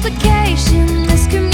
complication. This communication.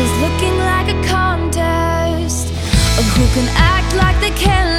is looking like a contest. Of who can act like they can